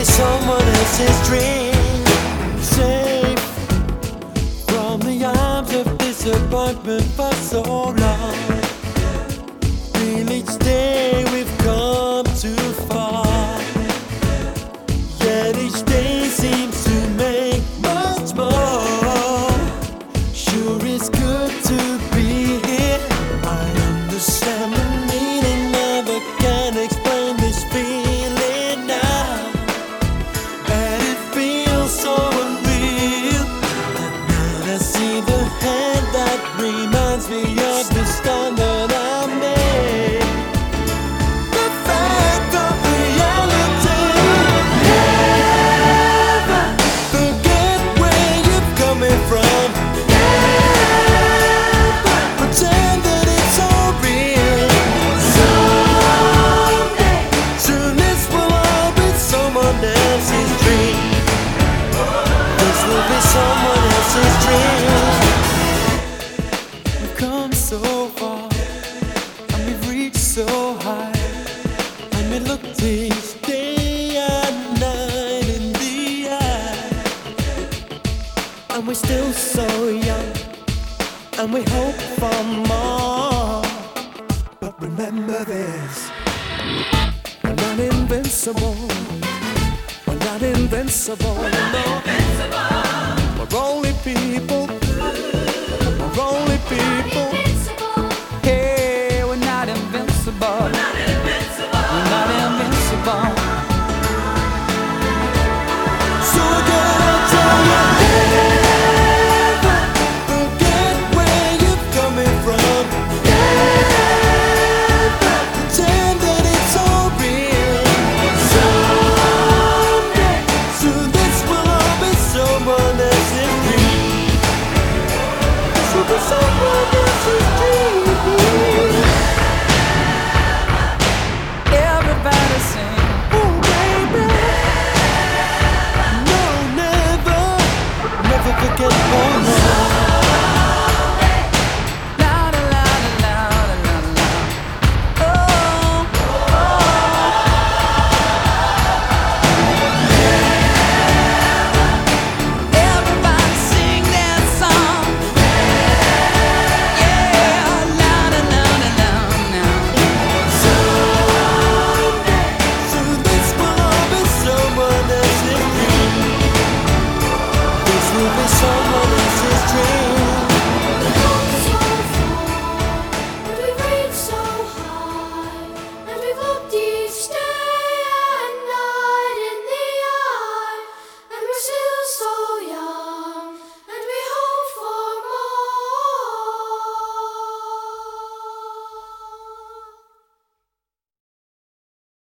be someone else's dream. Safe from the arms of disappointment for so long. The fact of reality. Never forget where you're coming from. Never pretend that it's all real. Someday, soon this will all be someone else's dream. This will be someone else's dream. So high, and we look this day and night in the eye, and we're still so young, and we hope for more. But remember this: we're not invincible. We're not invincible. We're only people. We're only people.